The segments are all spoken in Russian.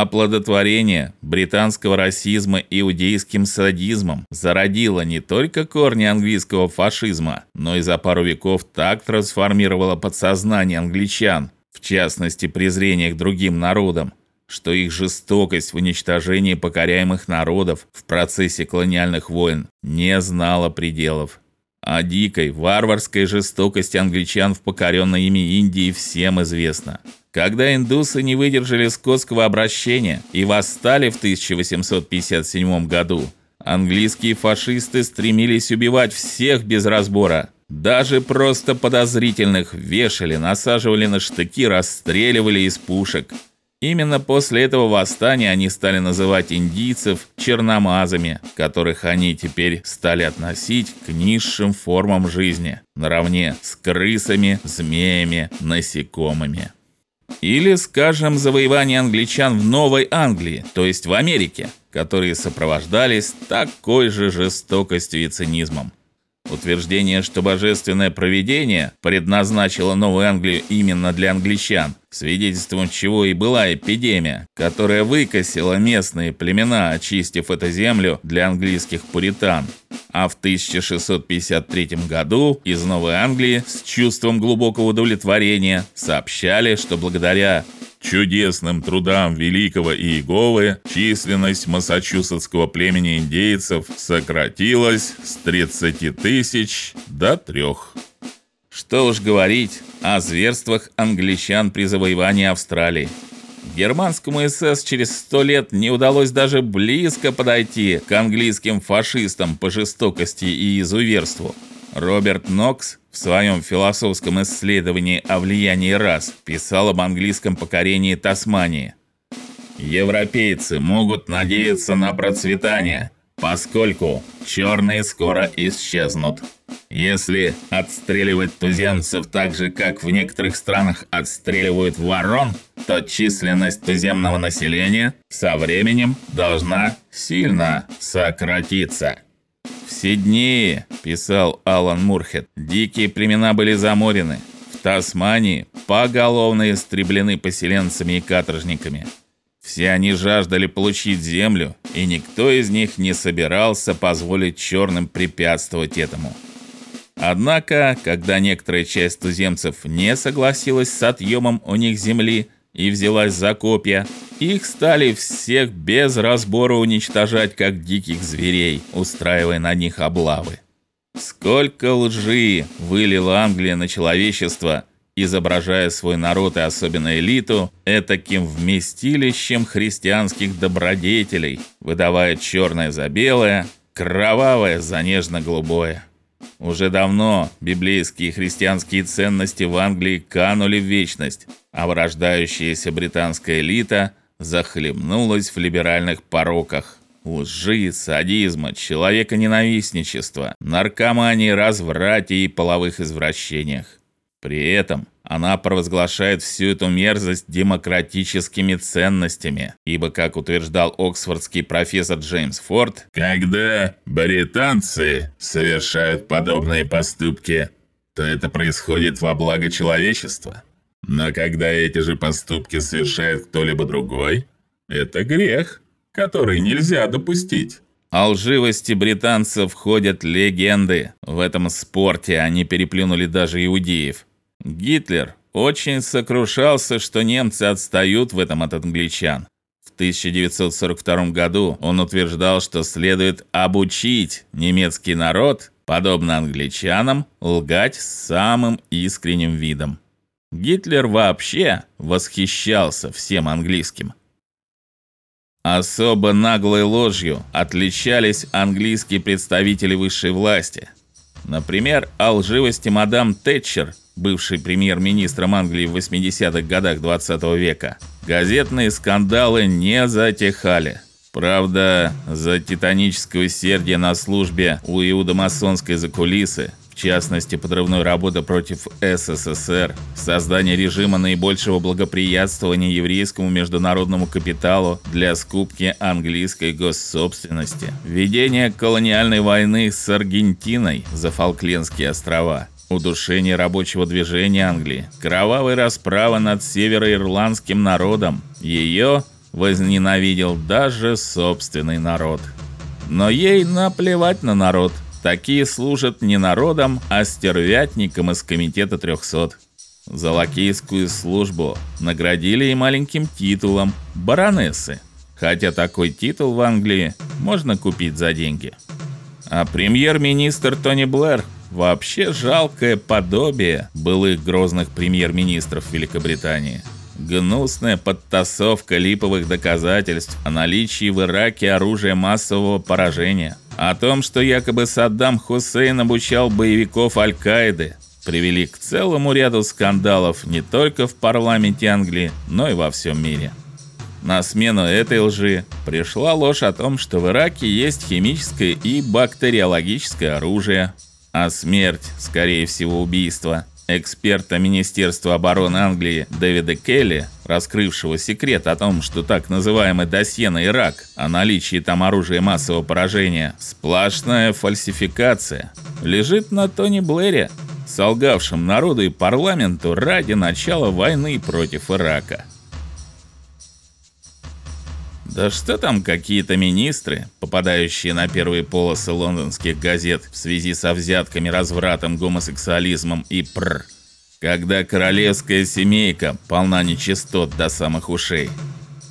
Оплодотворение британского расизма иудейским садизмом зародило не только корни английского фашизма, но и за пару веков так трансформировало подсознание англичан, в частности, презрение к другим народам, что их жестокость в уничтожении покоряемых народов в процессе колониальных войн не знала пределов. О дикой, варварской жестокости англичан в покоренной ими Индии всем известно. Когда индусы не выдержали скотского обращения и восстали в 1857 году, английские фашисты стремились убивать всех без разбора. Даже просто подозрительных вешали, насаживали на штыки, расстреливали из пушек. Именно после этого восстания они стали называть индийцев черномазами, которых они теперь стали относить к низшим формам жизни, наравне с крысами, змеями, насекомыми. Или, скажем, завоевание англичан в Новой Англии, то есть в Америке, которые сопровождались такой же жестокостью и цинизмом. Утверждение, что божественное провидение предназначило Новую Англию именно для англичан, свидетельством чего и была эпидемия, которая выкосила местные племена, очистив эту землю для английских пуритан. А в 1653 году из Новой Англии с чувством глубокого удовлетворения сообщали, что благодаря чудесным трудам великого Иеговы численность массачусетского племени индейцев сократилась с 30 тысяч до трех. Что уж говорить о зверствах англичан при завоевании Австралии. Германскому СС через сто лет не удалось даже близко подойти к английским фашистам по жестокости и изуверству. Роберт Нокс в своем философском исследовании о влиянии рас писал об английском покорении Тасмании. Европейцы могут надеяться на процветание, поскольку черные скоро исчезнут. Если отстреливать туземцев так же, как в некоторых странах отстреливают ворон, то численность туземного населения со временем должна сильно сократиться. В Сиднее, писал Алан Мурхет, дикие племена были заморены. В Тасмании поголовно истреблены поселенцами и каторжниками. Все они жаждали получить землю, и никто из них не собирался позволить черным препятствовать этому. Однако, когда некоторая часть туземцев не согласилась с отъемом у них земли и взялась за копья, их стали всех без разбора уничтожать как диких зверей, устраивая на них облавы. Сколько лжи вылила Англия на человечество, изображая свой народ и особенно элиту этаким вместилищем христианских добродетелей, выдавая черное за белое, кровавое за нежно-голубое. Уже давно библейские христианские ценности в Англии канули в вечность, а вырождающаяся британская элита захлебнулась в либеральных пороках лжи, садизма, человеконенавистничества, наркомании, разврате и половых извращениях. При этом она провозглашает всю эту мерзость демократическими ценностями, ибо, как утверждал оксфордский профессор Джеймс Форд, когда британцы совершают подобные поступки, то это происходит во благо человечества. Но когда эти же поступки совершает кто-либо другой, это грех, который нельзя допустить. О лживости британцев ходят легенды. В этом спорте они переплюнули даже иудеев. Гитлер очень сокрушался, что немцы отстают в этом от англичан. В 1942 году он утверждал, что следует обучить немецкий народ, подобно англичанам, лгать самым искренним видом. Гитлер вообще восхищался всем английским. Особо наглой ложью отличались английские представители высшей власти. Например, о лживости мадам Тэтчер, бывшей премьер-министром Англии в 80-х годах 20 -го века. Газетные скандалы не затихали. Правда, за титаническое усердие на службе у иудомасонской закулисы частности, подрывной работы против СССР, создание режима наибольшего благоприятствования еврейскому международному капиталу для скупки английской госсобственности, ведение колониальной войны с Аргентиной за Фолклендские острова, удушение рабочего движения Англии, кровавая расправа над североирландским народом, ее возненавидел даже собственный народ. Но ей наплевать на народ. Такие служат не народом, а стервятникам из комитета 300. За лакейскую службу наградили и маленьким титулом баронессы. Хотя такой титул в Англии можно купить за деньги. А премьер-министр Тони Блэр вообще жалкое подобие былых грозных премьер-министров Великобритании. Гнусная подтасовка липовых доказательств о наличии в Ираке оружия массового поражения, о том, что якобы Саддам Хусейн обучал боевиков Аль-Каиды, привели к целому ряду скандалов не только в парламенте Англии, но и во всем мире. На смену этой лжи пришла ложь о том, что в Ираке есть химическое и бактериологическое оружие, а смерть, скорее всего, убийство эксперта Министерства обороны Англии Дэвида Келли, раскрывшего секрет о том, что так называемый досье на Ирак о наличии там оружия массового поражения сплошная фальсификация, лежит на Тони Блэре, солгавшем народу и парламенту ради начала войны против Ирака. Да что там какие-то министры, попадающие на первые полосы лондонских газет в связи со взятками, развратом, гомосексуализмом и пр. Когда королевская семейка полна нечистот до самых ушей.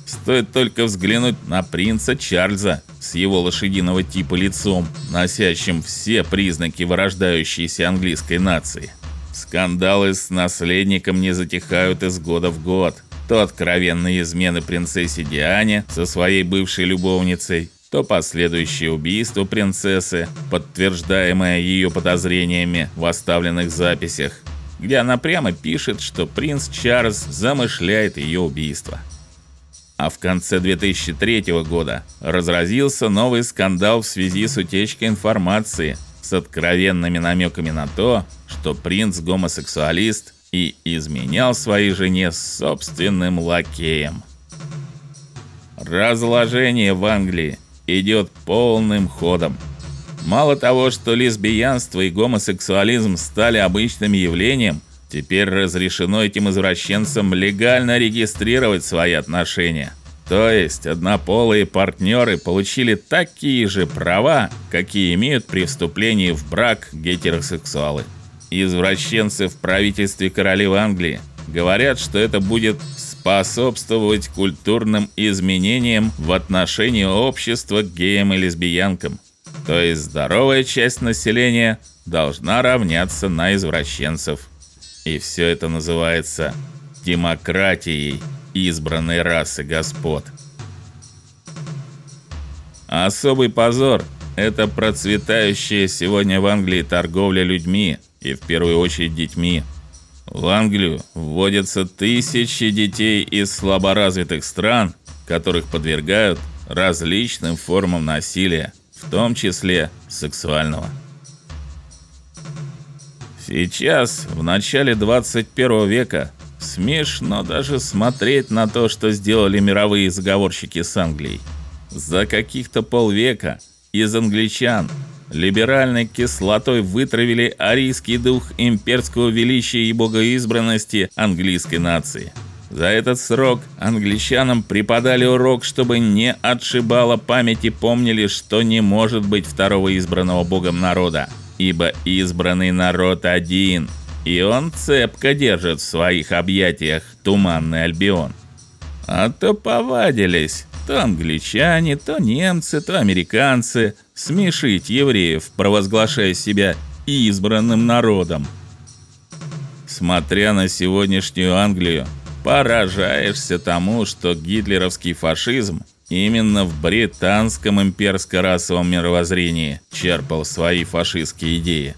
Стоит только взглянуть на принца Чарльза с его лошадиного типа лицом, носящим все признаки вырождающейся английской нации. Скандалы с наследником не затихают из года в год то откровенные измены принцессе Диане со своей бывшей любовницей, то последующее убийство принцессы, подтверждаемое ее подозрениями в оставленных записях, где она прямо пишет, что принц Чарльз замышляет ее убийство. А в конце 2003 года разразился новый скандал в связи с утечкой информации с откровенными намеками на то, что принц гомосексуалист и изменял своей жене с собственным лакеем. Разложение в Англии идет полным ходом. Мало того, что лесбиянство и гомосексуализм стали обычным явлением, теперь разрешено этим извращенцам легально регистрировать свои отношения. То есть однополые партнеры получили такие же права, какие имеют при вступлении в брак гетеросексуалы извращенцы в правительстве королевы Англии говорят, что это будет способствовать культурным изменениям в отношении общества к геям и лесбиянкам. То есть здоровая часть населения должна равняться на извращенцев. И все это называется демократией избранной расы господ. Особый позор это процветающая сегодня в Англии торговля людьми и в первую очередь детьми. В Англию вводятся тысячи детей из слаборазвитых стран, которых подвергают различным формам насилия, в том числе сексуального. Сейчас, в начале 21 века, смешно даже смотреть на то, что сделали мировые заговорщики с Англией. За каких-то полвека из англичан либеральной кислотой вытравили арийский дух имперского величия и богоизбранности английской нации. За этот срок англичанам преподали урок, чтобы не отшибало память и помнили, что не может быть второго избранного богом народа, ибо избранный народ один, и он цепко держит в своих объятиях туманный Альбион. А то повадились то англичане, то немцы, то американцы смешить евреев, провозглашая себя избранным народом. Смотря на сегодняшнюю Англию, поражаешься тому, что гитлеровский фашизм именно в британском имперско-расовом мировоззрении черпал свои фашистские идеи.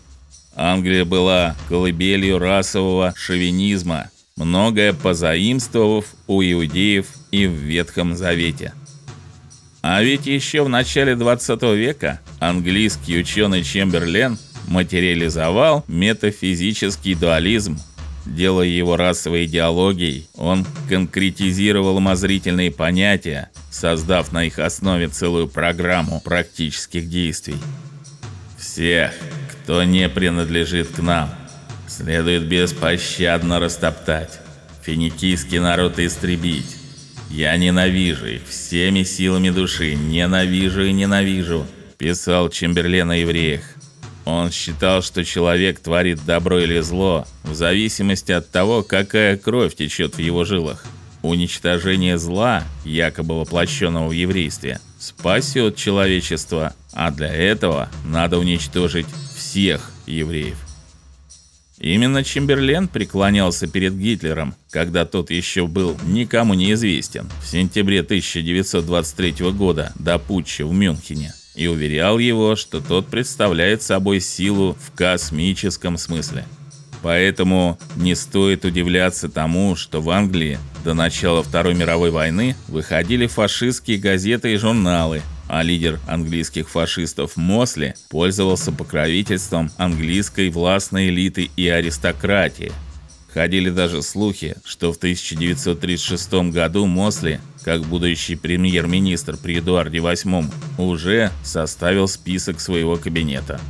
Англия была колыбелью расового шовинизма, многое позаимствовав у иудеев и в Ветхом Завете. А ведь еще в начале 20 века английский ученый Чемберлен материализовал метафизический дуализм. Делая его расовой идеологией, он конкретизировал умозрительные понятия, создав на их основе целую программу практических действий. Всех, кто не принадлежит к нам, следует беспощадно растоптать, финикийский народ истребить, Я ненавижу их всеми силами души, ненавижу и ненавижу, писал Чемберлен о евреях. Он считал, что человек творит добро или зло в зависимости от того, какая кровь течет в его жилах. Уничтожение зла, якобы воплощенного в еврействе, спасет человечество, а для этого надо уничтожить всех евреев. Именно Чемберлен преклонялся перед Гитлером, когда тот еще был никому неизвестен в сентябре 1923 года до путча в Мюнхене и уверял его, что тот представляет собой силу в космическом смысле. Поэтому не стоит удивляться тому, что в Англии до начала Второй мировой войны выходили фашистские газеты и журналы, а лидер английских фашистов Мосли пользовался покровительством английской властной элиты и аристократии. Ходили даже слухи, что в 1936 году Мосли, как будущий премьер-министр при Эдуарде VIII, уже составил список своего кабинета.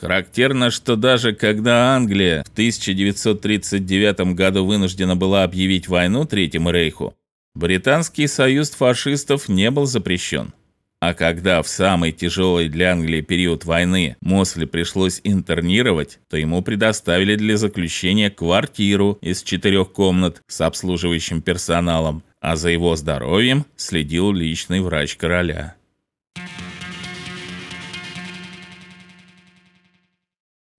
Характерно, что даже когда Англия в 1939 году вынуждена была объявить войну Третьему рейху, британский союз фашистов не был запрещен. А когда в самый тяжелый для Англии период войны Мосли пришлось интернировать, то ему предоставили для заключения квартиру из четырех комнат с обслуживающим персоналом, а за его здоровьем следил личный врач короля.